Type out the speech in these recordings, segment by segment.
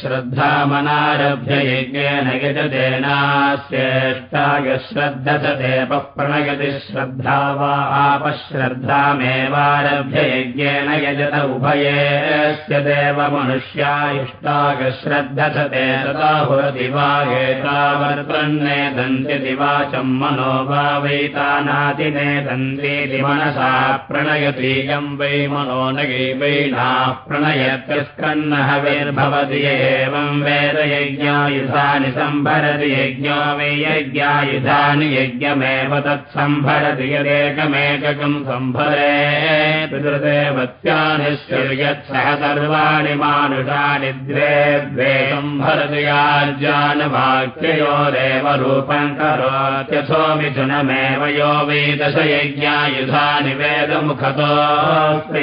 श्रद्धामनारभ्य यज्ञेन यजतेनास्येष्टाय श्रद्धते प्रणयति श्रद्धा वा आपश्रद्धामेवारभ्य यज्ञेन यजत उभयेस्य देव मनुष्या इष्टाय श्रद्धते तदा हुरति वा एतावर्तन्ने दन्ति दिवाचम् मनो वा प्रणयतीयम् वै मनो न वैनाः प्रणयत्यस्कन्नः वैर्भवति एवम् वेदयज्ञायुधानि सम्भरति यज्ञो वै यज्ञायुधानि यज्ञमेव तत्सम्भरति यदेकमेककम् सम्भरे पितृदेवत्यानि यत्सह सर्वाणि मानुषानि द्वे द्वे सम्भरति याज्ञानवाक्ययोरेव रूपम् करोत्यथो मिथुनमेव यो वै दशयज्ञायुधानि वेदमुखतो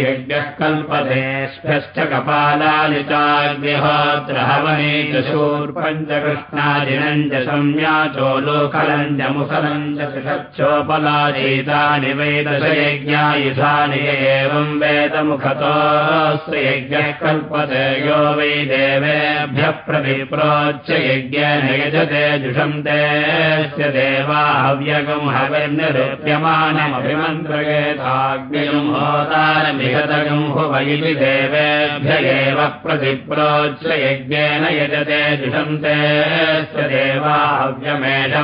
यज्ञः कल्पतेभ्यश्च कपालानि चाग्निहोत्र हवने च शूर्पञ्चकृष्णादिनम् च संज्ञाचो लोकलम् च मुखलम् च त्रिषच्छोपलादीतानि वैदशयज्ञायुधानि एवम् वेदमुखतोऽस्य यज्ञः कल्पते यो वै देवेभ्यः प्रतिप्रोच्च यज्ञेन यजते जुषन्तेस्य देवाहव्यगम् हविर्निरूप्यमानमभिमन्त्रयेताग्निम् होतारमिहतगम् हुवैति देवेभ्य एव प्रतिप्रोच्च यज्ञेन यजते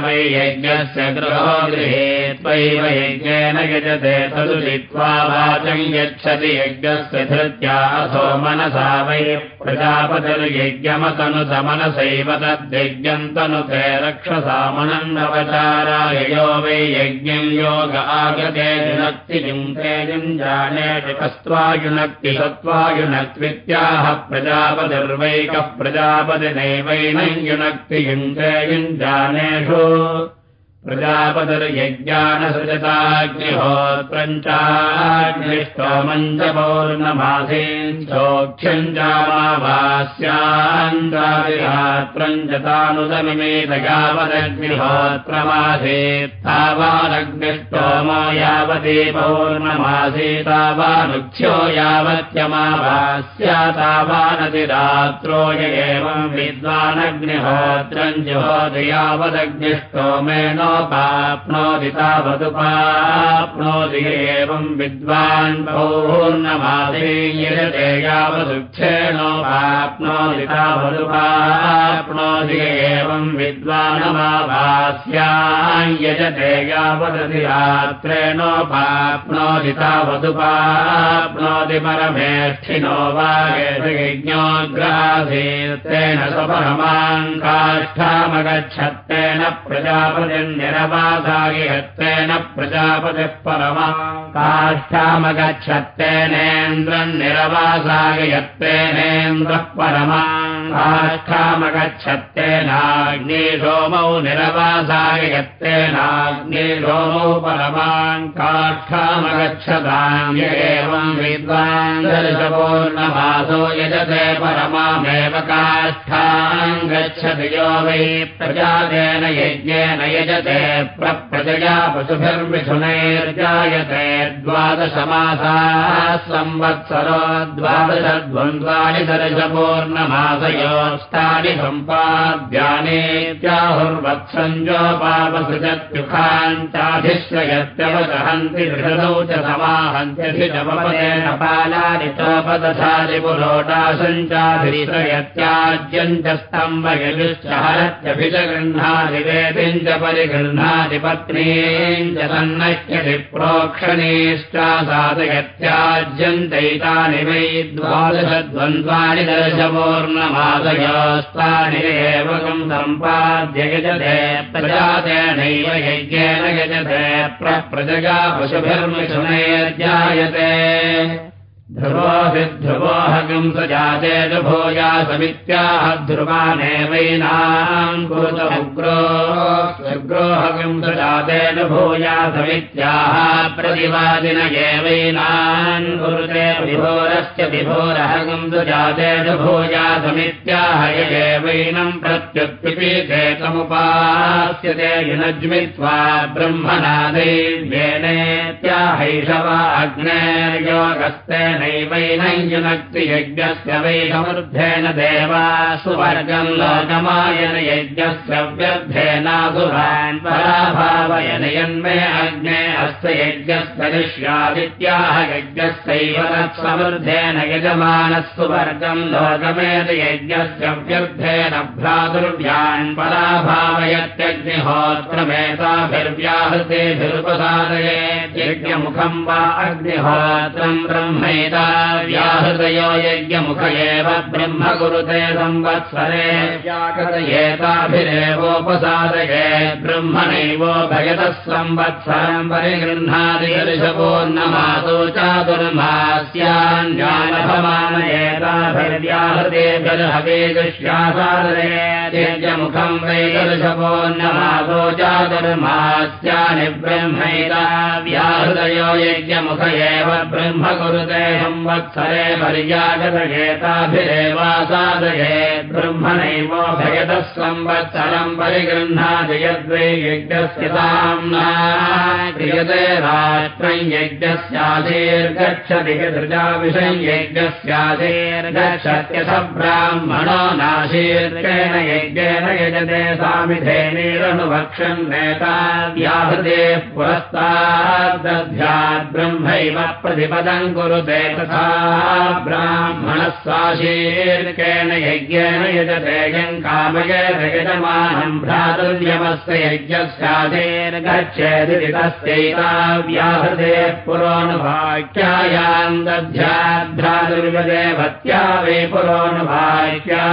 वै यज्ञस्य गृहो गृहे त्वैव यज्ञेन यजते तदु लित्वा वाचम् यच्छति यज्ञस्य धृत्या असो मनसा वै प्रजापतिर्यज्ञमतनुतमनसैव तद्यज्ञम् तनुते रक्षसामनन्नवचाराय यो वै यज्ञम् योग आगते जुनक्ति कस्त्वायुनक्ति सत्त्वायुनक्त्वित्याह प्रजापतिर्वैकः प्रजापतिनैवैनं युनक्ति युङ्क्ते युञ्जानेषु प्रजापतिर्यज्ञानसृजताग्निहोत्रम् चाग्निष्टोमम् च पौर्णमासीम् चोक्ष्यम् चामावास्यान्तादिरात्रम् च तानुदमिमेतयावदग्निहोत्रमासीत् तावानग्निष्टोमो यावती पौर्णमासी तावानुक्ष्यो यावत्यमावास्या तावानतिरात्रो य एवम् विद्वानग्निहोत्रम् जुहोति यावदग्निष्ट स्तोमेनोपाप्नोति तावदुपाप्नोति एवम् विद्वान् पौर्णमादीयते यावदुक्षेणोपाप्नोति तावदुपाप्नोति एवम् विद्वानमाभास्याम् यजते यावदति रात्रेणोपाप्नोति तावदुपाप्नोति परमेष्ठिनो वा यज्ञोग्राधीर्तेन स्वपरमाम् यत्तेन प्रजापतिः परमा काष्ठामगच्छत्तेनेन्द्रम् निरवासाय यत्तेनेन्द्रः परमा काष्ठामगच्छत्तेनाग्ने सोमौ निरवासाय यत्तेनाग्ने सोमौ परमाम् काष्ठामगच्छताम् य एवम् विद्वान् दर्शपूर्णमासो यजते परमामेव काष्ठाम् गच्छति यो वै प्रजातेन यज्ञेन यजते प्रप्रजया पशुभिर्मिथुनैर्जायते द्वादशमासाः संवत्सरो द्वादशद्वन्द्वानि दर्शपूर्णमासयोस्तानि सम्पाद्यानेत्याहुर्वत्सञ्जोपापसृजत्युखाञ्चाधिश्रयत्यवदहन्ति दृढदौ च समाहन्त्यधिजपदेन पालानि चोपदधानि पुरोटासञ्चाधिश्रयत्याज्यम् च स्तम्भयजुश्च हरत्यभिजगृह्णादि वेदिम् च परिगृह्णाति पत्नीम् च तन्नश्यति प्रोक्षणीश्चासादयत्याज्यन्तैतानि वै द्वादशद्वन्द्वानि दर्शपूर्णमादयोस्तानि एवकम् सम्पाद्य यजते प्रजातेनैव यज्ञेन यजते प्रजगा पशुभिर्मिथुनैर्जायते ध्रुवोऽभिध्रुवोऽहगम् स जाते च भूया समित्याह ध्रुवानेवैनाम् कुरुतमुग्रो सुग्रोहगम् स जाते च भूया समित्याः प्रतिवादिन एवैनान् कुरुते विभोरस्य विभोरहगम् स जाते च भूया समित्याह यैनम् प्रत्युत्पिपीतेतमुपास्यते युनज्मित्वा ब्रह्मणा दैव्येनेत्याहैषवा अग्नेर्योगस्तेन नैवैन युनक्ति यज्ञस्य देवा सुवर्गम् लोकमायन यज्ञस्य व्यर्थेनासुरान् पराभावयन यन्मे अग्ने अस्य यज्ञस्य दृश्यादित्याह यज्ञस्यैव तत्समृद्धेन यजमानः सुवर्गम् लोकमेत यज्ञस्य व्यर्थेन भ्रातुर्व्यान् पराभावयत्यग्निहोत्रमेताभिर्व्याहृतेभिरुपसादये यज्ञमुखम् वा अग्निहोत्रम् ब्रह्मैता व्याहृतयो यज्ञमुख एव ब्रह्म कुरुते संवत्सरे। एताभिरेवोपसादये ब्रह्मणैवो भयतः संवत्सरम् परिगृह्णादि ऋषभोन्नमासो चातुर्मास्यान्यालभमान एताभिर्व्याहृतेभिर्हवे दुष्यासादये यज्ञमुखम् वै ऋषभोन्नमासो चातुर्मास्यानि ब्रह्मैता। व्याहृतयो यज्ञमुख एव ब्रह्म कुरुते संवत्सरे पर्यागतयेताभिरेवासादये ब्रह्मणैवो भयतः संवत्सरम् परिगृह्णाति यद्वै यज्ञस्य ताम्ना क्रियते राष्ट्रम् यज्ञस्याधीर्गच्छति धृजाविषम् यज्ञस्याधीर्गच्छत्यथ ब्राह्मणो नाशीर्केण यज्ञेन यजते सामिधेनीरनुभक्षन् नेता व्याहृते पुरस्ताद्दध्यात् ब्रह्मैव प्रतिपदम् कुरुते तथा ब्राह्मणः साशीर्केण यज्ञेन यजते यम् कामयेत यजमानम् भ्रातुर्यमस्य यज्ञस्याधीर्गच्छेति तस्यैता व्याहृते पुरोनुभाक्यायाम् दध्याद्भ्रातुर्यदेवत्या वै पुरोनुभाक्या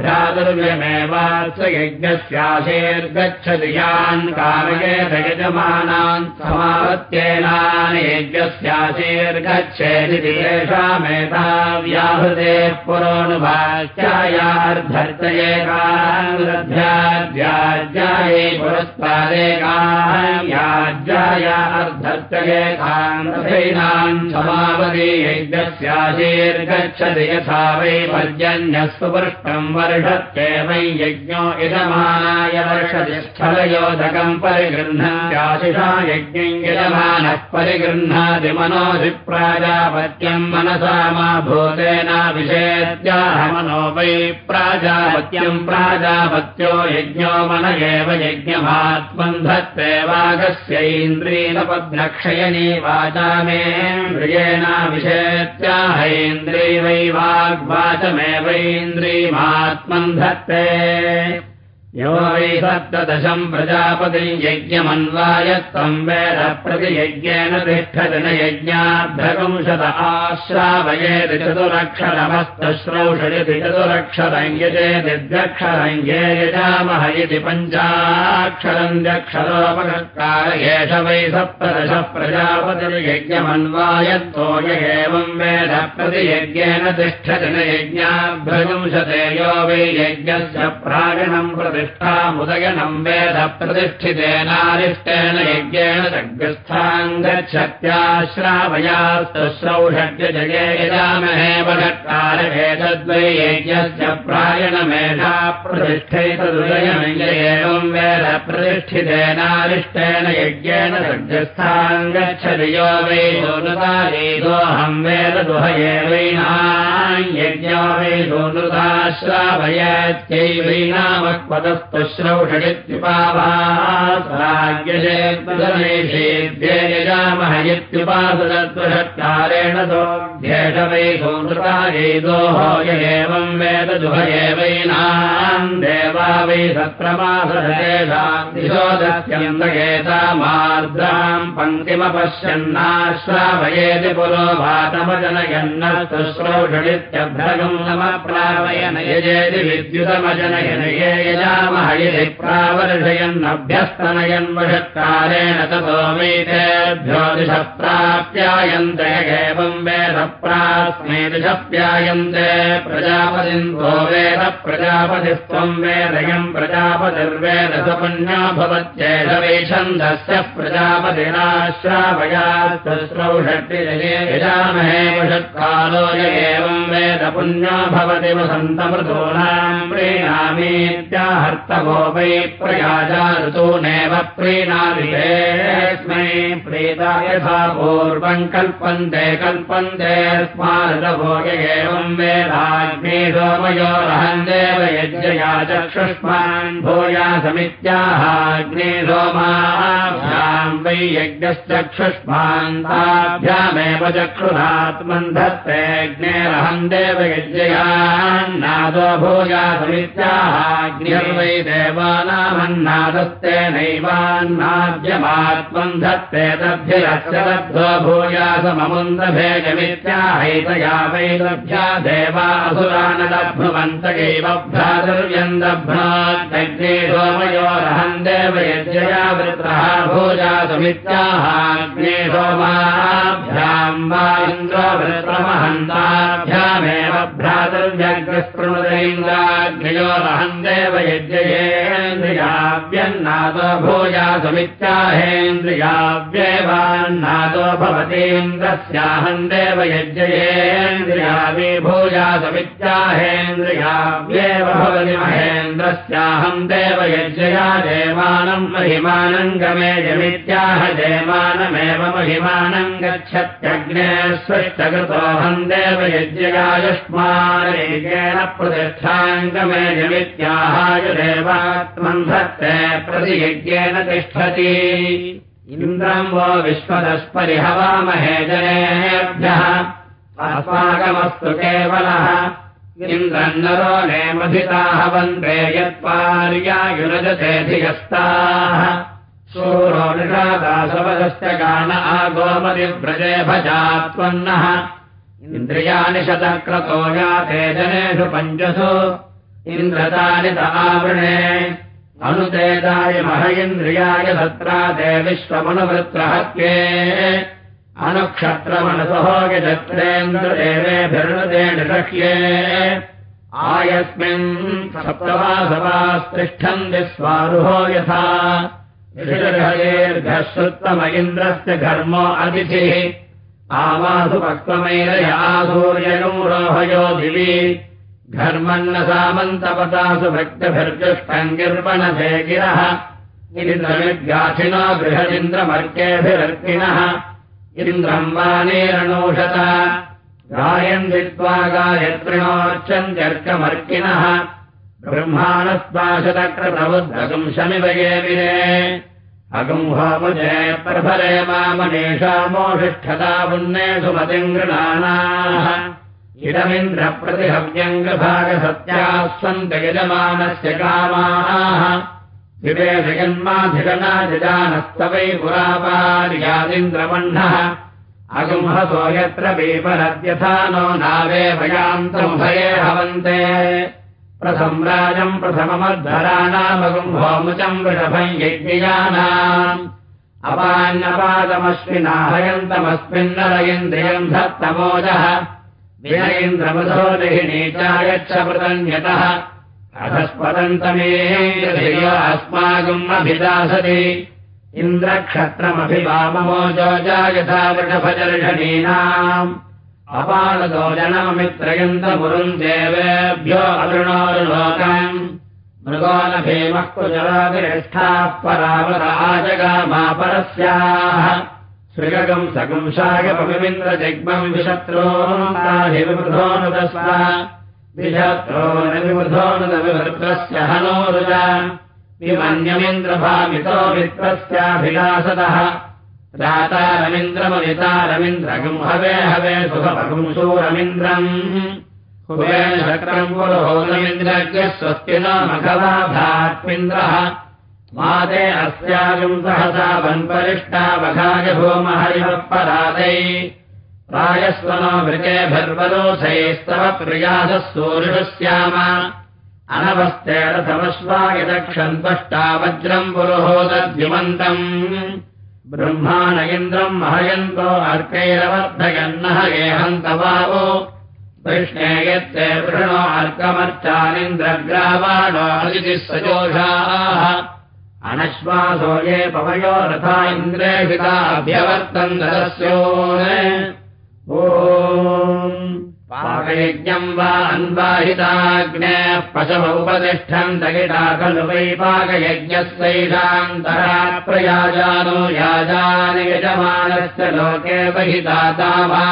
भ्रातुर्यमेवास्य यज्ञस्याशीर्गच्छति यान् कामयेत यजमानान् समावत्येनान् यज्ञस्याशीर्गच्छेति तेषामेधा व्याहृते पुरोनुभाक्यायार्धर्तयेकाध्याध्याध्याये पुरस्तादेकायाध्यायार्धर्तयेकान् समावधि यज्ञस्याशीर्गच्छति यथा वै पर्जन्यस्तु पृष्टम् वर्षत्ये वै यज्ञो यजमानाय वर्षति स्थलयोधकम् परिगृह्णाशिषा यज्ञम् यजमानः परिगृह्णाति मनोऽधिप्राजापत्यम् मनसा मा भूतेनाभिषेत्याह मनो वै प्राजापत्यम् प्राजापत्यो यज्ञो मन एव यज्ञमात्मन् धत्तेवागस्यैन्द्रीनपद्नक्षयनी वाचा मेन्द्रियेणाभिषेत्याहैन्द्री वै वाग्वाचमेवैन्द्रीमात्मन् धत्ते यो वै सप्तदशम् प्रजापतिम् यज्ञमन्वायत्तम् वेद प्रतियज्ञेन तिष्ठति न यज्ञाभ्यगंशत आश्रावयेति चतुरक्षरमस्तश्रौषयति चतुरक्षरम् यजेति द्व्यक्षरम् ये यजामह इति पञ्चाक्षरम् द्यक्षरोपकर्कार एष वै सप्तदशः प्रजापतिर्यज्ञमन्वायत्तो य एवम् वेद प्रतियज्ञेन तिष्ठति न यज्ञाभ्यगंशते यो वै यज्ञस्य प्रागिणम् प्रति प्रतिष्ठामुदयनम् वेद प्रतिष्ठितेनारिष्टेन यज्ञेन जग्रस्थाम् गच्छत्याश्रावयास्तुश्रौषड्यजये यजामहे वषट्कारभेदद्वै यज्ञस्य प्रायणमेधा एवम् वेद प्रतिष्ठितेनारिष्टेन यज्ञेन जग्रस्थाम् गच्छति यो वै सोनुतारेदोऽहम् वेद दुहये वैना यज्ञो वै सोनुताश्रावयत्यैवैनामक्पदस्तुश्रौषडित्युपावासाग्यशेद्ये यजामह इत्युपासदत्वषत्कारेण सोऽध्येष वै सोनृतागेदोः य एवम् वेद दुहये वैनाम् देवा वै सत्रमासदेशादिशोदस्यन्दगेतामार्द्राम् पङ्क्तिमपश्यन्नाश्रावयेति पुरोभातमजनयन्नस्तुश्रौषडित्यभ्रगम् नमप्रावयन यजेति विद्युतमजनयन ये यजामह यदि प्रावर्षयन्नभ्यस्तनयन् वषत्कारेण ततो मेतेभ्यो दिशः प्राप्यायन्ते एवम् वेद प्रास्मे दिशः प्यायन्ते प्रजापतिन्तो वेद प्रजापतिस्त्वम् वेदयम् प्रजापतिर्वेद सपुण्यो भवत्येष वैषन्दस्य प्रजापतिराश्रावयास्तुश्रौषट्टिजये यजामहे वषत्कालो य एवम् वेद पुण्यो भवति वसन्तमृतूनाम् प्रीणामीत्याह आर्तवो वै प्रयाजाऋतूनेव प्रीणादितेऽस्मै प्रीता यथा पूर्वम् कल्पन्ते कल्पन्ते स्मारतभो एवम् वेदाग्ने सोमयो रहन्देव यज्ञया चक्षुष्मान् भूयासमित्याहाग्ने सोमाभ्याम् वै यज्ञश्चक्षुष्मान्ताभ्यामेव चक्षुरात्मन्धत्तेऽग्नेरहन्देव यज्ञयान्नादो समित्याहाग्निर्वै देवानामन्नादस्ते नैवान्नाद्यमात्मन् धत्ते तद्भिरस्य लब्धो भूयासममुन्दभेजमित्याहैतया वै लभ्या देवासुरानलभ्नुवन्त एव भ्रातुर्यम् दभ्नाग्ने सोमयोरहम् देव यज्ञया वृत्रः भूयासमित्याहाग्ने सोमाभ्याम् वा इन्द्रो वृत्रमहन्ताभ्यामेव भ्रातुर्यग्रस्पृणुरेन्द्राग्नयोरहम् देव यज्ञयेन्द्रियाव्यन्नादो भूयासमित्याहेन्द्रियाव्येवान्नादो भवतीन्द्रस्याहम् देव यज्ञयेन्द्रियावि भूयासमित्याहेन्द्रियाव्येव भवति महेन्द्रस्याहम् देव यज्ञया देवानम् महिमानम् गमेयमित्याह देवानमेव महिमानम् गच्छत्यग्ने स्पष्टकृतोऽहम् देव यज्ञयायुष्मानेकेन प्रतिष्ठाङ्गमेयमित्याहाय देवात्मन् धत्ते प्रतियज्ञेन तिष्ठति इन्द्रम् वो विश्वदस्परिहवामहे जनेभ्यः अस्माकमस्तु केवलः इन्द्रन्नरो नेमधिताः वन्दे यत्पार्यायुरजतेऽधिगस्ताः शूरो निषादासवदश्च गान आगोमतिव्रजे भजात्वन्नः इन्द्रियाणि शतक्रतो याते जनेषु पञ्चसु इन्द्रतानि त आवृणे। अनुतेदाय मह इन्द्रियाय तत्रा ते विश्वमनुवृत्रहत्ये। अनुक्षत्रमणसहोगजत्रेन्द्रदेवेभिर्णुते निषह्ये। आयस्मिन् सप्तवासवास्तिष्ठन्ति स्वारुहो यथा। इन्द्रस्य घर्मो अतिथिः। आवासु पक्वमेरयासूर्यगौरोहयो दिवि घर्मन्न सामन्तपतासु भक्तिभिर्जुष्टम् गिर्वणसे गिरः इन्द्रमिद्गाथिनो बृहदिन्द्रमर्केभिरर्किणः इन्द्रम् वानेरणोषत गायन्दित्वा गायत्रिणोर्चन्त्यर्कमर्किणः ब्रह्माणस्पाशतक्रतमुद्भगम् शमिव ये विरे अगुम्होमुजे प्रभरे मामनेषामोषिष्ठता पुण्येषु मतिम् गृणानाः इदमिन्द्रप्रतिहव्यङ्गभागसत्याः सन्त यजमानस्य कामाः। विवेशयन्माधिगणाजिजानस्तवै पुरापार्यादिन्द्रमह्नः अगुंहसो यत्र पीपरद्यथा नो नावे भयान्तमुभये हवन्ते। प्रसम्राजम् प्रथममद्धराणामगुम्भोमुचम् वृषभम् यज्ञयानाम्। अपान्नपादमश्विनाहयन्तमस्मिन्नर इन्द्रियम् धत्तमोजः विनयेन्द्रमधो देहिनी चायच्छपृतन्यतः अधस्पदन्तमेय अस्माकम् अभिदासति वृषभजर्षणीनाम् अपालतो जनममित्रयन्तमुरुम् देवेभ्यो अवृणोरुलोकम् मृगोनभीमः कुजरादिरेष्ठाः परावराजगामापरस्याः सृगम् सगुंशायपमिन्द्रजग्मम् विशत्रोन्ताधिविवृधोऽनुदस्व। विशत्रोनविवृधोऽनुदविवृत्रस्य हनोरुज। विमन्यमिन्द्रभामितो मित्रस्याभिलासतः रातारमिन्द्रमनितारमिन्द्रगम् हवे हवे सुखपगुंशूरमिन्द्रम् कुबेन शक्रम् पुरोहोदमिन्द्रज्ञः स्वस्ति न मघवा भात्मिन्द्रः माते अस्यागम् सहसा वन्परिष्टा वघाय भूमहरिवः परादै प्रायस्वनो भृकेभिर्वरोधैस्तव प्रियासः सूरिषः स्याम अनवस्थेरथमश्वायदक्षन्त्वष्टा वज्रम् पुरुहोदद्युमन्तम्। ब्रह्माण इन्द्रम् महयन्तो अर्कैरवर्धयन्नः गेहन्तवावो। कृष्णे यत्ते वृणो अर्कमर्चानिन्द्रग्रावाणो सजोषाः अनश्वासो ये पवयो रथा पाक पाकयज्ञम् वा अन्वाहिताग्ने पशव उपतिष्ठन् दगिता खलु वै पाकयज्ञस्यैषान्तरा प्रयाजानो याजानि यजमानस्य लोके बहिताता वा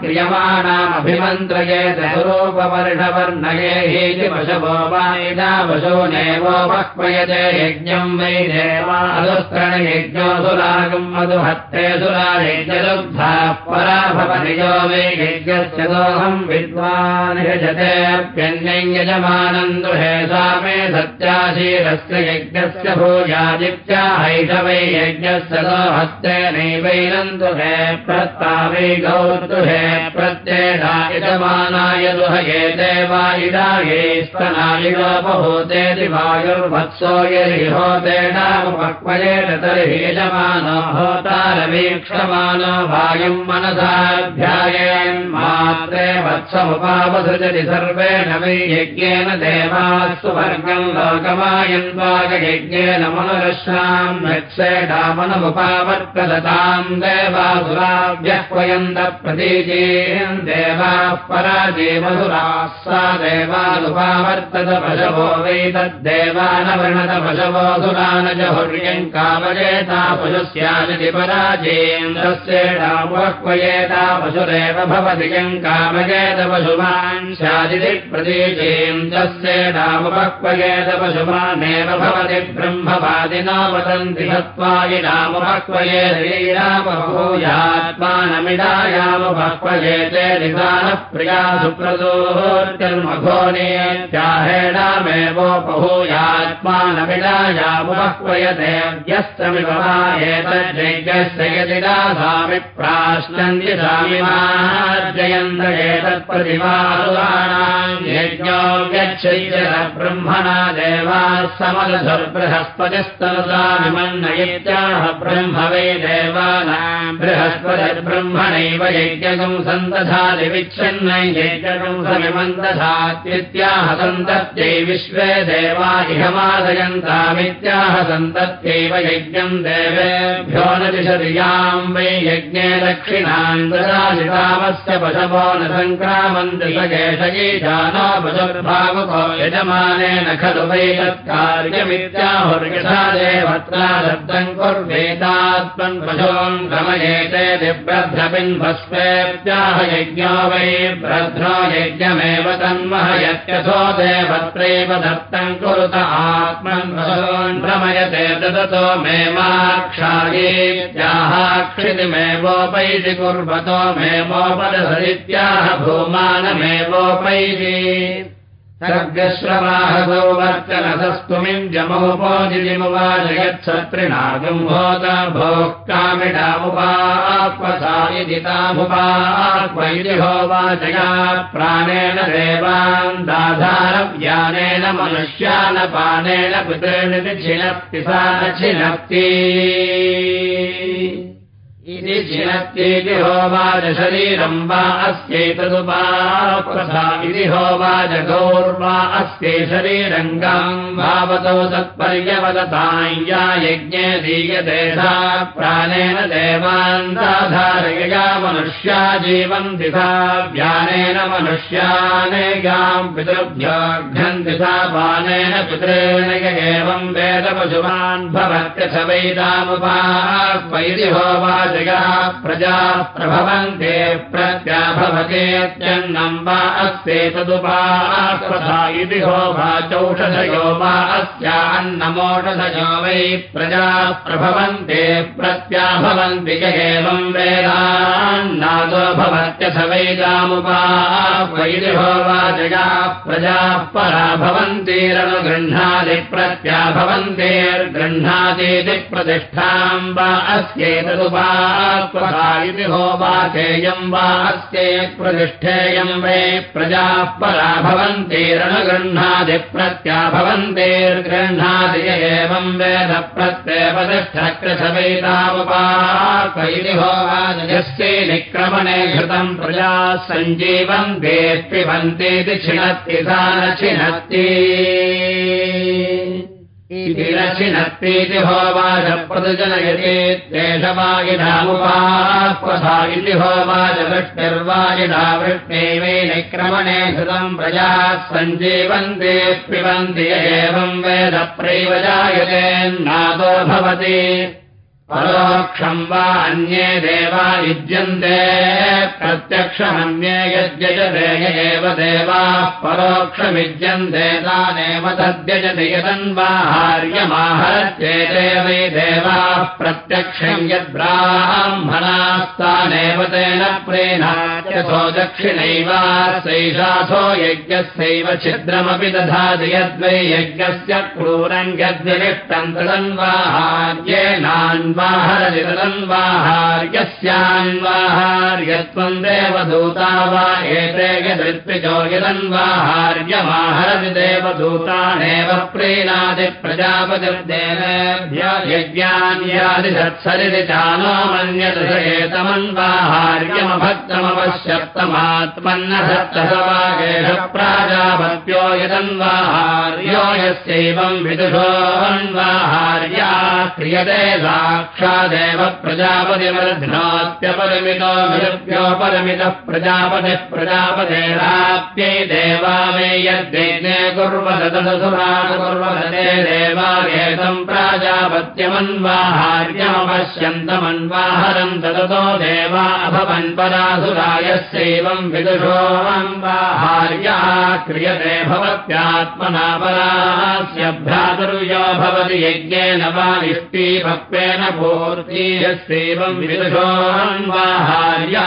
क्रियमाणामभिमन्त्रयेत सुरूपवर्षवर्णये हि पशवो वा यदा पशो नैवोपक्वयते यज्ञम् वै देवादुस्तरणयज्ञो सुरागम् मधुहत्ते सुरायज्ञदुग्धा परा भवति यो वै यज्ञस्य दोहम् विद्वान् यजतेऽप्यन्यम् यजमानम् दुहे सा मे सत्याशीरस्य यज्ञस्य भूयादित्याहैष वै यज्ञस्य दोहस्ते नैवैनम् दुहे प्रत्तावै गौर्दुहे प्रत्येषा यजमानाय दुहयेते वा इडाये स्तनायुगोपभूतेति वायुर्वत्सो यदि होतेनामुपक्वयेत तर्हि यजमानो होतारवीक्षमानो वायुम् मनसाध्यायेन्मात्रे वत्समुपावसृजति सर्वेण वै यज्ञेन देवास्तु वर्गम् लोकमायन् वागयज्ञेन मनुरश्नाम् यत्सेडामनमुपावर्तदताम् देवासुराभ्यह्वयन्त प्रतीचीन् देवाः पराजीवसुराः सा देवानुपावर्तत पशवो वै तद्देवानवर्णत पशवो सुरानजहुर्यम् कामजेता पशुस्यादिति पराजेन्द्रस्येडामुपह्वयेता पशुरेव भवति यम् कामजेत पशुमान् स्यादिति प्रतीचेन्द्रस्येडामुपह्वयेत पशुमानेव भवति ब्रह्मवादिना वदन्ति सत्त्वायि रामभक्वये श्रीरामभूयात्मानमिडायामभक्वयेते निदानः प्रिया सुप्रदोर्तिर्मघोनेत्याहेणामेवोपभूयात्मानमिडायामुपह्वयते व्यस्तमिव वा एतज्जैज्ञस्य यदिदासामि प्राश्नन्ति सामिमार्जयन्त ब्रह्मणा देवाः समलसुर्बृहस्पतिस्तनुसामिमन्नयित्याह ब्रह्म वै देवानाम् बृहस्पतिर्ब्रह्मणैव यज्ञकम् सन्दधाति विच्छिन्नै यज्ञकम् समिमन्दधात्वित्याह सन्तत्यै विश्वे देवा इहमादयन्तामित्याह सन्तत्यैव यज्ञम् देवेभ्यो न दिशतियाम् वै यज्ञे दक्षिणाम् ददाशितामस्य पशवो न सङ्क्रामन्ति पशुर्भावको यजमानेन खलु वै तत्कार्यमित्याहुर्यथा देवत्रा दत्तम् कुर्वेदात्मन् पशून् भ्रमयेते दिव्रभ्रपिन्भस्मेत्याह यज्ञो वै ब्रध्नो यज्ञमेव तन्मह यत्यथो देवत्रैव दत्तम् कुरुत आत्मन् पशून् भ्रमयते ददतो मे माक्षायेत्याहाक्षितिमेवोपैति कुर्वतो मेमोपदधरित्याह भूमानमेवोपैति सर्गश्रवाहसौ वर्चनसस्तुमिम् जमोपोजिमुवाजयत्सत्रिणागम् भोत भोः कामिडामुपात्मसायितामुपात्म इति होवाचया प्राणेन देवान् दाधारव्यानेन मनुष्यानपानेन पितॄनिति छिनत्ति सा न छिनत्ति इति छिनत्येति होवाच शरीरम् वा अस्यैतदुपासा इति होवाच गौर्वा अस्यै शरीरङ्गाम् भावतो तत्पर्यवदताम् या यज्ञे दीयते सा प्राणेन देवान्ताधारयया मनुष्या जीवन्ति सा व्यानेन मनुष्यानेयाम् पितृभ्योघ्नन्ति सा पानेन पितॄण एवम् वेदपशुमान् भवत्यथ वैदामुपास्मैति होवाच प्रजाः प्रभवन्ते प्रत्याभवतेत्यन्नम् वा अस्येतदुपास्पथा इति होभाचौषधयो वा अस्यान्नमोषधयो वै प्रजाः प्रभवन्ते प्रत्याभवन्ति च एवम् वेदान्नादो भवत्यथ वैदामुपावैति होवाचयाः प्रजाः परा भवन्तीरनुगृह्णादि प्रत्याभवन्तेर्गृह्णातीति प्रतिष्ठाम् वा अस्येतदुपा इति होवाचेयम् वा अस्ये प्रतिष्ठेयम् वै प्रजाः परा भवन्तेरणगृह्णादि प्रत्याभवन्तेर्गृह्णादि एवम् वेद प्रत्ययपतिष्ठकृशवेतामुपाक इति होवाचयस्ये निक्रमणे घृतम् प्रजाः सञ्जीवम् ते पिबन्तीति छिनत्ति सा न रचिनत्तीति होवाच प्रदजनयति देशवायिधामुपास्पथा इति होवाच वृष्टिर्वायिधा वृष्णेवे निक्रमणे धृतम् प्रजाः सञ्जीवन्ते पिबन्ति एवम् वेदप्रैव जायते नादो भवति परोक्षम् वा अन्ये देवा युज्यन्ते प्रत्यक्षमन्ये यद्यजते एव देवाः परोक्षमिज्यन्ते तानेव तद्यजति यदन्वाहार्यमाहरत्येते वै देवाः प्रत्यक्षम् यद्ब्राह्मणास्तानेव तेन प्रेणात्यथो दक्षिणैवासैषाथो यज्ञस्यैव छिद्रमपि दधाति यद्वै यज्ञस्य क्रूरम् यद्विनिष्टम् तदन्वाहार्येनान्व न्वाहार्यस्यान्वाहार्यत्वम् देवदूता वा एते यदृत्विजो यदन्वाहार्यमाहरति देवदूतानेव प्रीणादि प्रजापतिर्देवेभ्य यज्ञान्यादिधत्सरिति चानो मन्यत स एतमन्वाहार्यमभक्तमवश्यत्तमात्मन्न धत्तसवागेश प्राजापत्यो यदन्वाहार्यो यस्यैवम् विदुषोऽन्वाहार्या क्रियते सा साक्षादेव प्रजापतिमर्ध्नात्यपरिमितो विरुप्योपरिमितः प्रजापतिः प्रजापतेराप्यै देवा मे यद्यज्ञे कुर्वदतसुरानुकुर्वदते देवागेतम् प्राजापत्यमन्वाहार्यमपश्यन्तमन्वाहरम् तदतो देवा अभवन्परासुरायस्यैवम् विदुषोऽन्वाहार्यः क्रियते भवत्यात्मना परास्य भ्रातुर्यो भवति यज्ञेन वा इष्टीभक्तेन पूर्तीयस्यैवम् विदुषोऽन्वाहार्या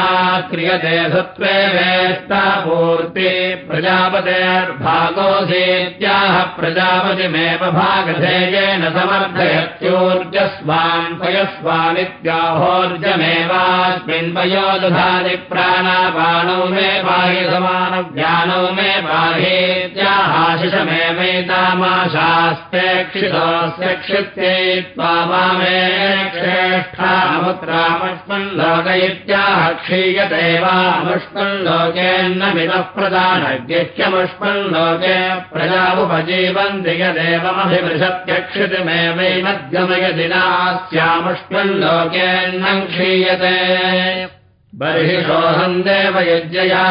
क्रियते सत्त्वे वेष्टापूर्ति प्रजापतेर्भागोऽधीत्याह प्रजापतिमेव भागधेयेन समर्थयत्योर्जस्वान् पयस्वानित्याहोर्जमेवास्मिन् पयो दधाति प्राणापाणौ मे पाहि समानज्ञानौ मे पाहेत्याहाशिषमेवैतामाशास्तेक्षितोऽस्य क्षित्यै त्वा मामे श्रेष्ठामुत्रामस्मन् लोक इत्याह क्षीयते वामुष्मन् लोकेऽन्नमितः प्रदानज्ञमुष्मन् लोके लोकेऽन्नम् क्षीयते बर्हिषोऽहम् देवयज्ञया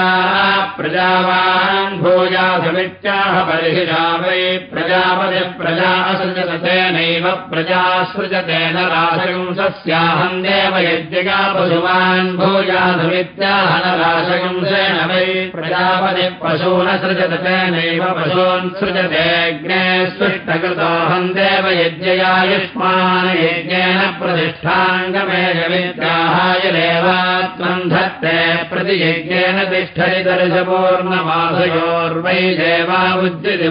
प्रजावान् भूयासमित्याह बर्हिषा वै प्रजापतिः प्रजा असृजतेनैव प्रजा सृजतेन राशकंसस्याहम् देवयज्ञया पशुमान् भूयासमित्याह न राशकंसेन वै प्रजापतिः पशून सृजतेनैव पशून् सृजतेऽग्ने सृष्टकृतोऽहम् देवयज्ञया युष्मान् यज्ञेन प्रतिष्ठाङ्गमेयमित्याहाय देवात्म धत्ते प्रतियज्ञेन तिष्ठति दर्शपूर्णमासयोर्वै देवाबुद्धिति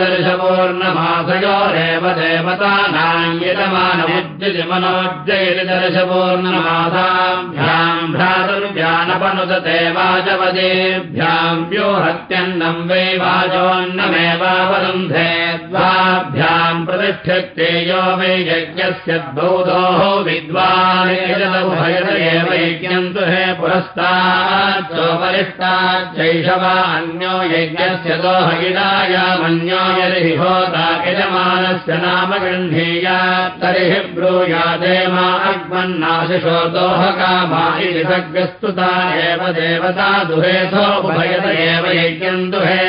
दर्शपूर्णमासयोरेव देवतानाङ्गितमानमुद्धिति मनोज्जयति दर्शपूर्णमासाभ्याम् भ्रातुर्व्यानपनुदते वाचवदेभ्याम् व्योहत्यन्नम् वै वाचोन्नमेवावरुन्धे द्वाभ्याम् प्रतिष्ठत्ते यो वै यज्ञस्य द्वौदोः विद्वान् एव यज्ञम् तु हे पुरस्ताच्चोपरिष्टाच्चैष वा अन्यो यज्ञस्य दोहगिडायामन्यो यदि होता यजमानस्य नाम गृह्णीयात् तर्हि ब्रूयादेमा अग्मन्नाशिषो दोहकामा इति सग्रस्तुता एव देवता दुहेथो उभयत एव यज्ञम् दुहे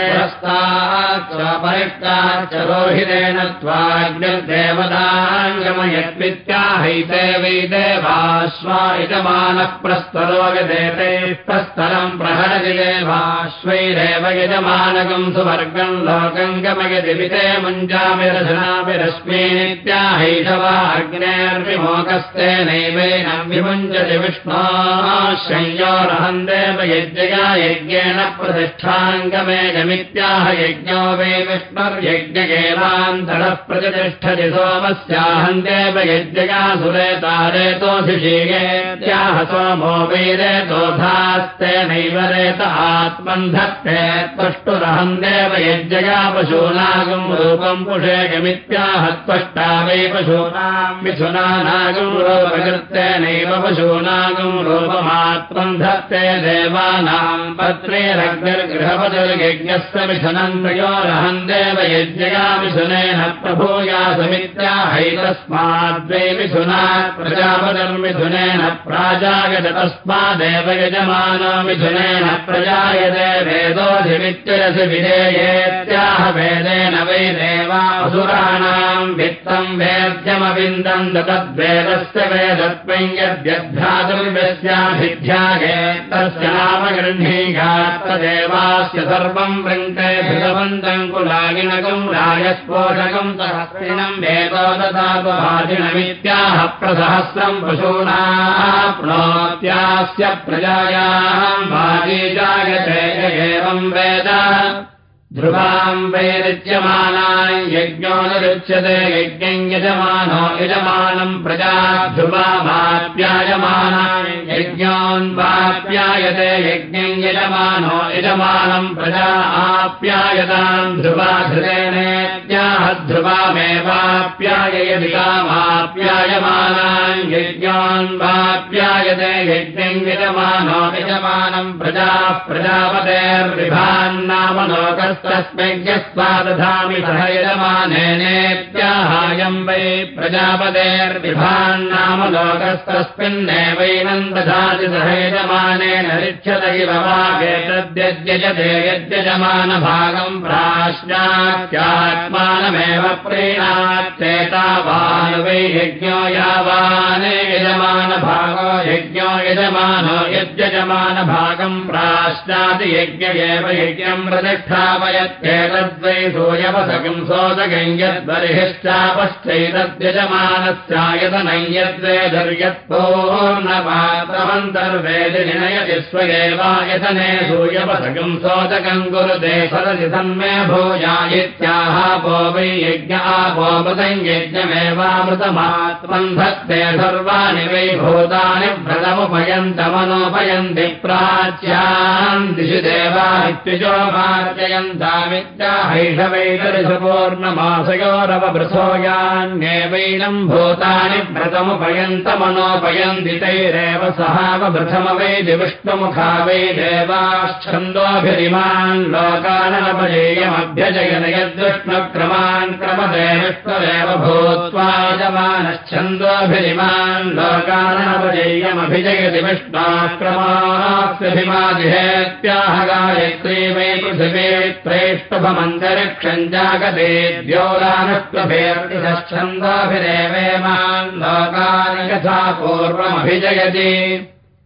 पुरस्ताच्चोपरिष्टाच्च रोहितेन त्वाग्निर्देवताङ्गमयत्मित्याहैते वै देवाश्वा यजमानः प्रस्तरो यदेते प्रस्तरम् प्रहरति देवाश्वैरेव यजमानकम् सुवर्गम् लोकम् गमयति विते मुञ्जामिरधनाभिरश्मीनित्याहैषवाग्नेर्विमोकस्तेनैवेन विमुञ्जति विष्णो शय्योरहम् देव यज्ञया यज्ञेन प्रतिष्ठाङ्गमेयमित्याह यज्ञो वै विष्णुर्यज्ञ एवान्तरः प्रतिष्ठति सोमस्याहन्ते देव यज्ञयासुरेतारेतोऽधिषीयेत्याह सोमो वैरेतोधास्तेनैव रेत आत्मन् धत्ते त्वष्टुरहम् देव यज्ञया पशूनागम् रूपम् पुषेयमित्याह त्वष्टा वै पशूनाम् मिथुनानागम् रूपकृत्येनैव पशूनागम् रूपमात्मन् धत्ते देवानाम् पत्रेरग्निर्गृहपतिर्यज्ञस्य मिथुनम् त्रयोरहम् देव यज्ञया मिथुनेन प्रभूयासमित्याहैतस्माद्वै मिथुना प्रजापतिर्मिथुनेन प्राजायत तस्मादेव यजमानो मिथुनेन प्रजायते वेदोऽधिमित्यरसि विधेयेत्याह वेदेन वै देवासुराणाम् वित्तम् वेद्यमविन्दम् तद्वेदस्य वेदत्वम् यद्यध्यातुर्व्यस्याभिध्याये तस्य नाम गृह्णीघात्तदेवास्य सर्वम् वृङ्के भृतवन्तम् कुलागिनकम् राजस्पोषकम् सहस्रिणम् वेदो ददातुभाषिणमित्याह प्रसहस्रम् पशूनाप्नोत्यास्य प्रजायाम् भाजी जायते एवम् वेद ध्रुवाम् वैरुच्यमानाय यज्ञम् यजमानो यजमानम् प्रजा ध्रुवामाप्यायमानाय यज्ञोन्वाप्यायते यज्ञम् यजमानो यजमानम् प्रजा आप्यायताम् ध्रुवा धृतेनेत्याह ध्रुवामेवाप्याययति कामाप्यायमानाय यज्ञोन्वाप्यायते यज्ञम् यजमानो यजमानम् प्रजा प्रजापतेर्विभान्नाम लोकस्य तस्मै दधामि सह यजमानेनेत्याहायम् वै प्रजापतेर्विभान्नाम लोकस्तस्मिन्नेवैनम् दधाति सह यजमानेन रिच्यत इव वागेतद्यज्यजते यद्यजमानभागम् प्राश्नात्यात्मानमेव प्रीणाच्चेतावान् वै यज्ञो यावान् यजमानभागो यज्ञो यजमानो यद्यजमानभागम् प्राश्नाति यज्ञ एव यज्ञम् प्रतिष्ठापयत्येतद्वै सूयवसकम् सोदकम् यद्बर्हिश्चापश्चैतद्यजमानस्यायतनै यद्वेदर्यत्पूर्णपात्रमन्तर्वेदि निनयति स्वयेवायतने सूयवसकम् सोदकम् गुरुते सरसि तन्मे भूया इत्याहापो वै यज्ञ आपोमृतम् यज्ञमेवामृतमात्मन् धत्ते सर्वाणि वै भूतानि व्रतमुपयन्तमनोपयन्ति प्राच्यान् दिशि देवा इत्युजो मार्जयन्तामित्याहैषवैतरिषपूर्णमासयोरवभृथोयान्येवैनम् भूतानि व्रतमुपयन्तमनोपयन्ति तैरेव सहावभृथम वै विष्णुमुखा वै देवाश्छन्दोऽभिरिमान् लोकानपजेयमभ्यजयन यद्विष्णुक्रमान् क्रमदे विष्णुरेव भूत्वा यजमानश्छन्दोऽभिरिमान् लोकानपजेयमभिजयति विष्णाक्रमास्यभिमादिहेत्याह गायत्री वै पृथिवे प्रेष्टभमन्तरिक्षम् जागते द्योलानुष्टभेर्तिषच्छन्दोभिरेवेमान् लोकानि यथा पूर्वमभिजयति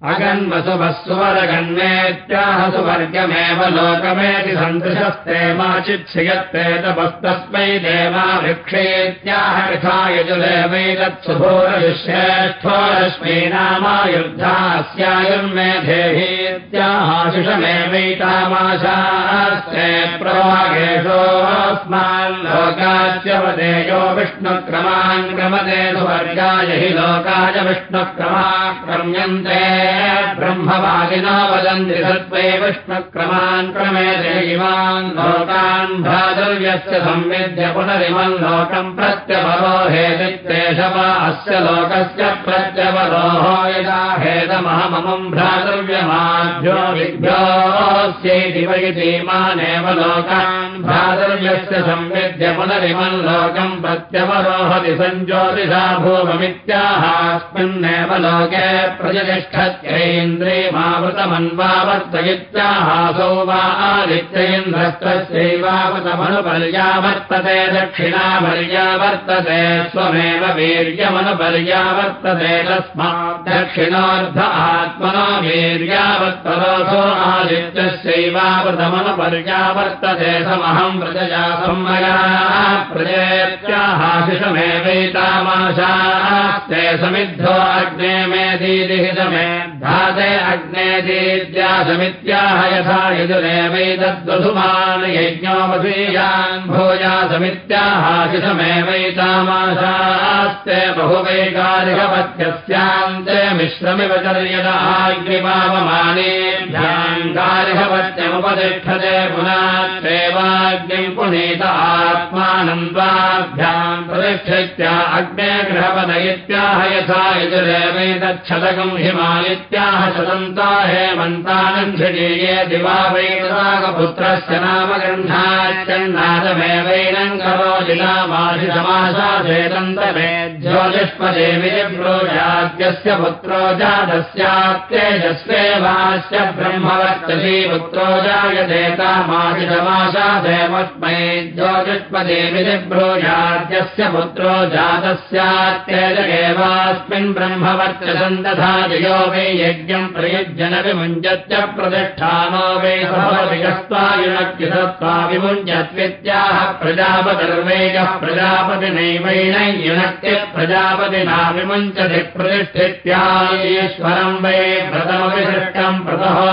अगन्वसुभस्वरगन्वेत्याह सुवर्गमेव लोकमेति सन्दृशस्ते माचित्सियत्ते तपस्तस्मै देवा वृक्षेत्याह यथा यजुदेवैतत्सुभोरविश्रेष्ठो रश्मीनामायुर्धास्यायुर्मेधेहीत्याहाशिषमेवैतामाशास्ते प्रवागेशोऽस्माल्लोकाच्यवदेयो विष्णुक्रमान् क्रमते सुवर्गाय हि लोकाय विष्णुक्रमाक्रम्यन्ते ब्रह्मवादिना वदन्ति सत्त्वे विष्णुक्रमान् क्रमेते इमान् लोकान् भ्रातव्यस्य संविद्य प्रत्यपरो हेदित्येष वा अस्य लोकस्य प्रत्यपरोः यदा हेदमहममम् भ्रातव्यमाभ्यो विभ्योऽस्यैति वैतीमानेव लोकान् भ्रातव्यस्य संविद्य पुनरिमम् लोकम् प्रत्यपरोहति सञ्ज्योतिषा भूममित्याहास्मिन्नेव लोके प्रजनिष्ठत्यैन्द्रियमावृतमन्वावर्तयित्याहासौ वा आदित्यैन्द्रस्तस्यैवावृतमनुपर्यावर्तते दक्षिणापर्यावर्तते स्वमेव वीर्यमनुपर्यावर्तते तस्मात् दक्षिणोऽर्ध आत्मनो वीर्यावत्तरोऽसो आदित्यस्यैवावृतमनुपर्यावर्तते समहम् प्रजया संमया प्रजेत्याहाशिषमेवैतामाशास्ते समिद्धो अग्ने मे दीदिहितमे धाते अग्नेदीत्या समित्याह यथा यजुरेवैतद्वधुमान् यज्ञोपधीयान् भोजा समित्याहाशिषमेवैतामाशास्ते बहुवैकारिकपत्यस्यान्ते मिश्रमिव चर्यदाग्निपावमानेभ्याङ्गारिकपत्यमुपतिष्ठते पुनात्रेवाग्निम् पुनीत आत्मानम् द्वाभ्याम् प्रतिष्ठित्या अग्ने गृहपद इत्याह यथा यजुरेवैतच्छतकम् हिमालित्याह शतन्ता हेमन्तानम् झिडीये दिवा वैतरागपुत्रस्य नाम गृह्णाच्चन्नादमेवैनम् करो जिलामाशिषमाशासेतन्तरे ज्योतिष्मदेविब्रोजाद्यस्य पुत्रो जातस्यात्येजस्वेवास्य ब्रह्मवर्तसी पुत्रो जायदेतामाशिषमाशासेमस्मै ज्योतिष्मदेविब्रोजाद्यस्य पुत्रो जातस्यात्येज एवास्मिन् ब्रह्मवर्चसन्दधा यो वै यज्ञम् प्रयुज्यन विमुञ्जत्य प्रतिष्ठानो वै सभवतिगस्त्वायुनक्युधत्वा विमुञ्जत्वित्याह प्रजापतिर्वेगः प्रजापतिनैवैन युनक्ति प्रजापतिना विमुञ्चति प्रतिष्ठित्याश्वरम् वै व्रतमविशिष्टम् प्रतहोज्ञेः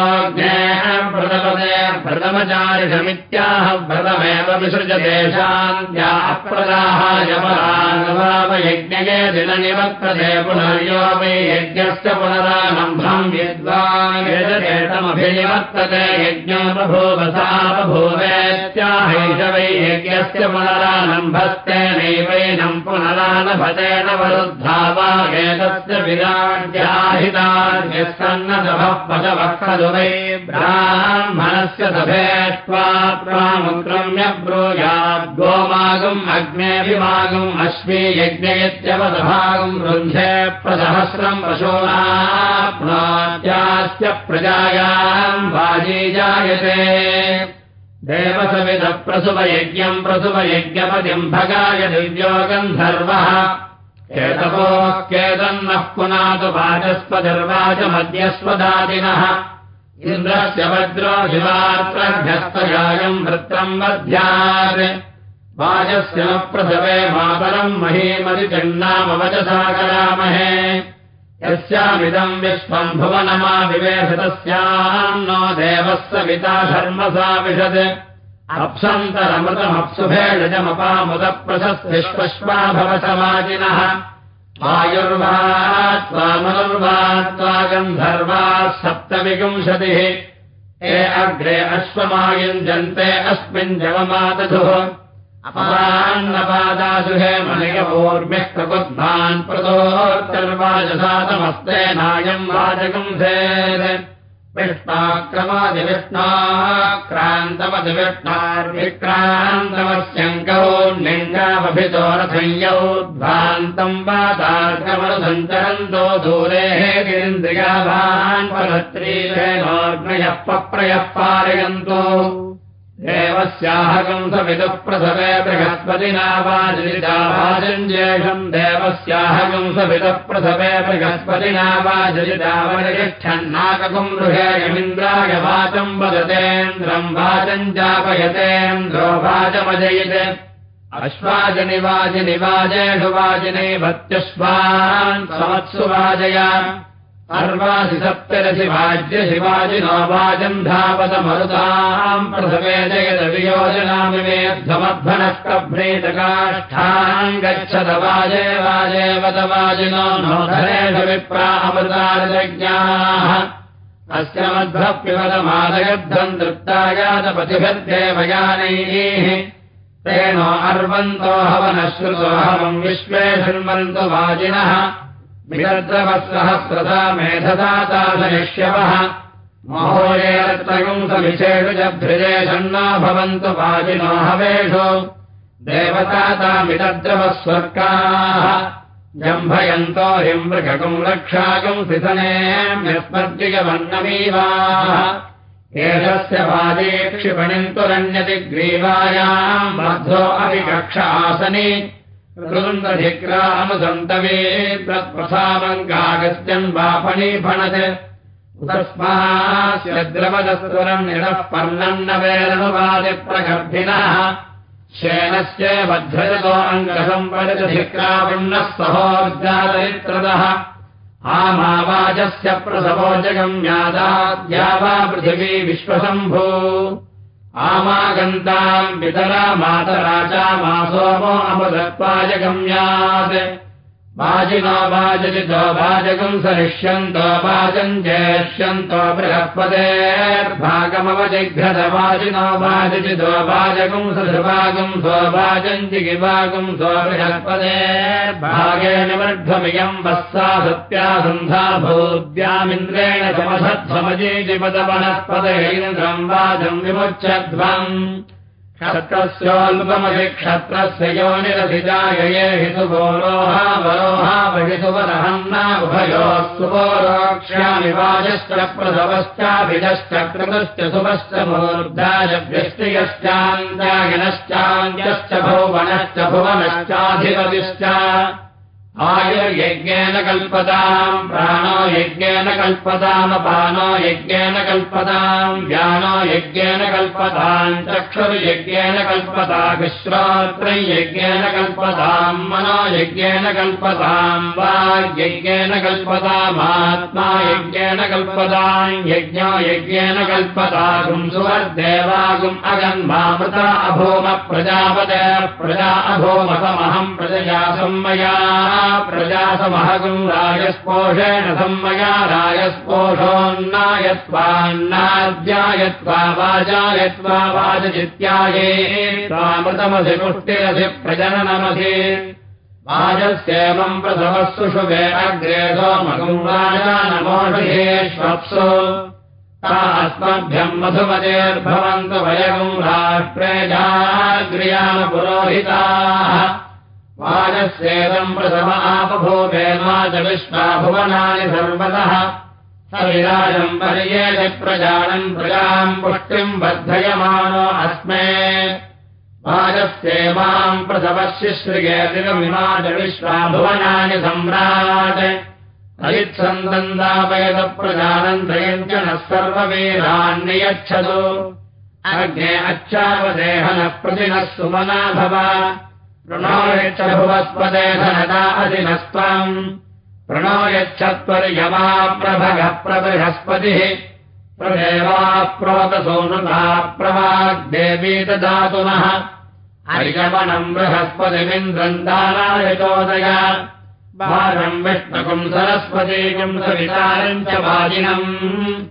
प्रतपदे व्रतमचारिषमित्याह व्रतमेव विसृजदेशान्त्या अप्रदाहाय परान्वावयज्ञये दिननिवर्तते पुनर्यो वै यज्ञस्य पुनरारम्भम् विद्वान् यजतेतमभिनिवर्तते यज्ञो बभूवसा बभूवेत्याहैष वै यज्ञस्य पुनरारम्भस्तेनैवैनम् पुनरानभतेन वरुद्धा वा एतस्य विराज्याहितान्यस्सन्नसभः पशवः खलु वै ब्राह्मणस्य सभेत्वा प्रामुक्रम्य ब्रूयात् गोमागम् अग्नेऽभिमागम् अश्वे यज्ञयत्यवदभागम् रुन्धे प्रसहस्रम् पशूनाप्नात्यास्य प्रजायाम् वाजी जायते। देवसविदप्रसुभयज्ञम् प्रसुभयज्ञपतिम् भगाय दिव्यो गन्धर्वः। केतवोः केतन्नः पुनातु वाचस्पतिर्वाचमद्यस्वदादिनः इन्द्रस्य वज्रो शिवात्रभ्यस्तजायम् वृत्रम् वाजस्य न प्रसवे मातरम् महीमदिचण्णामवचसा करामहे यस्यामिदम् विश्वम् भुवनमा विवेशतस्याम् नो देवः सविता धर्मसा विशत् अप्सन्तरमृतमप्सुभेषजमपामुदप्रशस्तिष्पश्वा भवसमाजिनः वायुर्वा त्वा गन्धर्वाः सप्तविंशतिः। हे अग्रे अश्वमायुञ्जन्ते अस्मिन् जवमादधुः अपरान्नपादासु हे मनिकपूर्भिः प्रबुद्धान् प्रदोर्चर्वाजसातमस्ते नायम् सेत् विष्णाक्रमादिविष्णाक्रान्तमदिविष्णार्विक्रान्तमस्यङ्कौ लिङ्गामभितो रथयौ ध्वान्तम् वाताक्रमणसञ्चरन्तो दूरेः गिरिन्द्रियाभान् परत्रीरेणोऽग्नयः पप्रयः पारयन्तो देवस्याहकम् सविदुः प्रसवे बृहस्पतिना वाजलिताभाजञ्जेषम् देवस्याहकम् सविदुः प्रसवे बृहस्पतिना वाजलितावरिष्ठन्नाककुम् गृहे यमिन्द्राय वाचम् वदतेन्द्रम् वाचम् चापयतेन्द्रो वाचमजयित्। अश्वाजनिवाजिनिवाजेषु वाजिने भत्यश्वान् समत्सु वाजय अर्वासि सप्तरसि वाज्य शिवाजिनो वाजम् धावतमरुताम् प्रथमे जयद वियोजनामिमेध्वमध्वनस्तभ्रेतकाष्ठाम् गच्छद वाजे वाजेवद वाजिनो नो अस्य मध्वप्यवदमादयध्वम् तृप्तायातपतिभिर्देवयानैः तेनो अर्वन्तो हवनश्रुतोऽहमम् विश्वे शृण्वन्तु वाजिनः विदर्द्रवत्सहस्रता मेधदाताशनिष्यवः महोरेरत्रयम् सविशेषु च भृजेषन्ना भवन्तु वाजिनो हवेषु। देवतातामिदद्रवः स्वर्गाः जम्भयन्तो हिम् मृगकम् रक्षाकम् सिसनेऽस्मर्जिगवन्नमीवाः एषस्य वाजे क्षिपणिम् तुरण्यति ग्रीवायाम् मध्वो अभिकक्ष आसने ृन्दधिक्रामसन्तवे तत्प्रसामङ्गागस्त्यन् वापणी फणत् तस्मास्य द्रवदस्वरम् निरः पर्णन्नवेरणुवादिप्रगर्भिणः शेनस्य वध्वजतो अङ्गसम्परितधिक्रावण्णः सहोर्जातरित्रदः आमावाजस्य प्रसवो जगम्यादाद्या वा पृथिवी विश्वशम्भो आमागन्ताम् पितरा मातरा च मासोमो अमदत्वा जगम्यात् वाजिनो वाजजितो वाजकम् सरिष्यन्तो वाजम् जेष्यन्तो बृहस्पतेर्भागमवजिघ्रत वाजिनो वाजजितो वाजकम् सदृभागम् स्ववाजम् जिगिवागम् स्वबृहस्पतेर्भागेन वर्ध्वमियम् वस्सा सत्या सन्धा भूद्यामिन्द्रेण समसत्समजीजिपदवनस्पतेन्द्रम् वाजम् विमुच्यध्वम् क्षत्रस्योल्पमधि क्षत्रस्य योनिरधिजायये हितुभोरोहा वरोहा वहितुवरहन्ना उभयोः सुभोरोक्ष्यामि वाजश्च प्रसवश्चाभिजश्च क्रतुश्च सुभश्च मूर्धायव्यष्टियश्चान्त्यायनश्चान्त्यश्च भुवनश्च भुवनश्चाधिपतिश्च आयुर्यज्ञेन कल्पताम् प्राणो यज्ञेन कल्पतामपानो यज्ञेन कल्पताम् व्यानो यज्ञेन कल्पताम् चक्षुर्यज्ञेन कल्पता विश्रोत्रै यज्ञेन कल्पताम् मनो यज्ञेन कल्पताम् वाग्यज्ञेन कल्पतामात्मा यज्ञेन कल्पताम् यज्ञो यज्ञेन कल्पतागुम् सुवर्देवागुम् अगन्मामृता अभूम प्रजापते प्रजा अभूमसमहम् प्रजया संमया प्रजासमहगम् राजस्पोषेण सम्मया राजस्पोषोन्नायत्वान्नाद्यायत्वा वाजायत्वा वाजस्येवम् प्रसवः सुषुभे अग्रे सोमगम् राजानमोषयेष्वप्सु अस्मभ्यम् मधुमतेर्भवन्तु वयगम् राष्ट्रे जाग्र्यामपुरोहिताः वाजस्येदम् प्रथम आपभूपेन्वाचविश्वा भुवनानि सर्वतः। स विराजम् पर्येति प्रजानम् प्रजाम् पुष्टिम् वर्धयमानो अस्मे। वाजस्येवाम् प्रथमशिश्रियेतिरमिमाचविश्वा भुवनानि सम्राट्। अयित्सन्दन्दापयतप्रजानम् त्रयम् च नः सर्ववीरान्नियच्छतु अच्छावदेहनः प्रतिनः सुमना भव प्रणो यच्छ भुवस्पदे धनदा अधिनस्त्वम्। प्रणो यच्छत्वर्यमा प्रभगः प्रबृहस्पतिः प्रदेवा हरिगमनम् बृहस्पतिमिन्द्रम् दानायचोदय बालम् विष्णुकम् सरस्वतीकम् सवितारम् च वाजिनम्।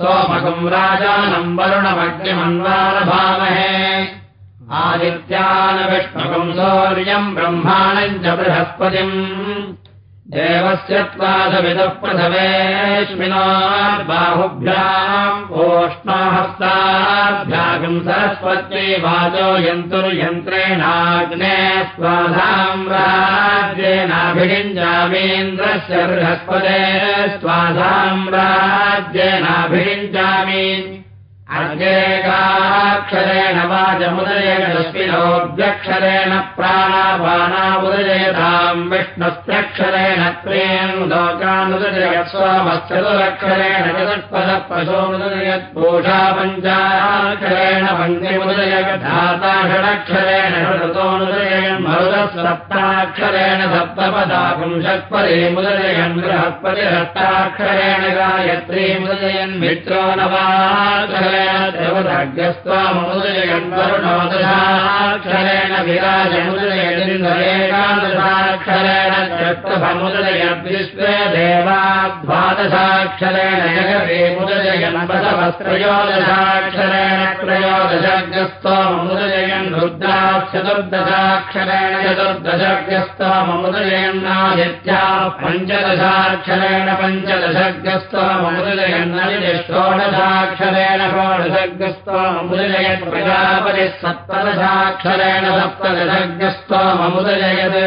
सोमकम् राजानम् वरुणमग्निमन्वारभामहे आदित्यानविष्णुकम् सौर्यम् ब्रह्माणम् च बृहस्पतिम्। देवस्य त्वादविदः प्रथवेश्मिना बाहुभ्याम् ओष्णाहस्ताभ्यागम् सरस्वत्यै वाचो यन्तुर्यन्त्रेणाग्ने स्वाधाम् राज्येनाभिषिञ्जामीन्द्रस्य बृहस्पते स्वाधाम् राज्येनाभिषिञ्जामि अर्गेकाक्षरेण वाचमुदयेणस्मिनोऽभ्यक्षरेण प्राणापानामुदयताम् विष्णुस्त्यक्षरेण त्रेन् लोकानुदयत् सोमश्चतुरक्षरेण चतुष्पदपशोमुदयत्पूषा पञ्चाक्षरेण पङ्क्तिमुदयधाता षडक्षरेण षडतोनुदयन् मरुदः सप्ताक्षरेण सप्तपदाकम् षट्परीमुदयन् बृहस्पतिरष्टाक्षरेण गायत्रीमुदयन् मित्रो नवाक्षरेण ేణద్రవదగ్రస్వాముదయన్వరుణోదయాక్షరేణ విరాజముదయదిందరేకాదశాక్షరేణ చక్రభముదయద్విశ్వే దేవాద్వాదశాక్షరేణ యగవేముదయన్వసవస్త్రయోదశాక్షరేణ త్రయోదశగ్రస్వాముదయన్ రుద్రాక్షతుర్దశాక్షరేణ చతుర్దశగ్రస్వాముదయన్నాదిత్యా పంచదశాక్షరేణ పంచదశగ్రస్వాముదయన్నోడశాక్షరేణ षोडशग्रस्त्वमुदयत् प्रजापतिः सप्तदशाक्षरेण सप्तदशग्रस्त्वमुदयत्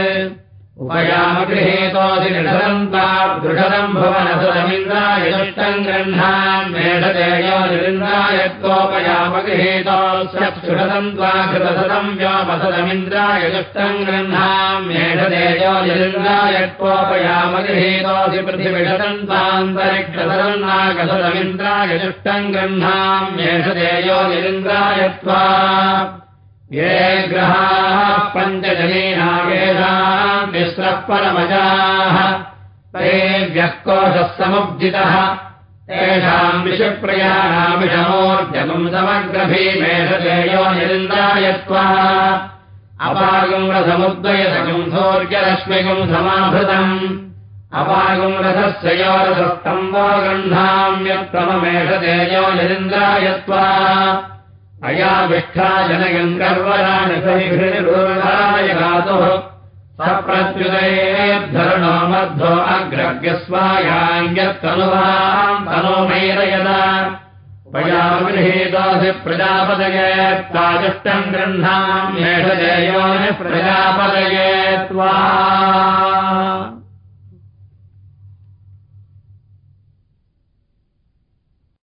उपयामगृहेतोऽसि निषदन्ता दृढदम् भुवनसुरमिन्द्रायदुष्टम् गृह्णान् मेढदेयो निरिन्द्रायत्वोपयामगृहेतोऽस्यक्षुषदम् त्वा कृतसदम् व्योमसदमिन्द्रायदुष्टम् गृह्णाम् मेढदेयो निरिन्द्रायत्वोपयामगृहेतोऽसि पृथिविषदम् त्वान्तरिक्षसदम् नागसदमिन्द्रायदुष्टम् गृह्णाम् मेषदेयो निरिन्द्रायत्वा ये ग्रहाः पञ्चजनीनागेषाम् मिश्रः परमजाः ते देव्यः कोशः समुद्दितः तेषाम् विषुप्रियाणामिषमोर्जगम् समग्रभीमेषतेयो निरिन्द्रायत्वा। अपागम् रथमुद्वयसकम् सौर्यरश्मिकम् समाभृतम्। अपागम् रथस्य यो रथस्तम्बो गृह्णाम्यत्तममेषतेजो निरिन्द्रायत्वा अयाविष्ठा जनयम् गातुः सप्रत्युदयेद्धरणो मध्वो उपयागृहीतोऽसि प्रजापदये त्वाजुष्टम् गृह्णाम्येष देयोनिः प्रजापदये त्वा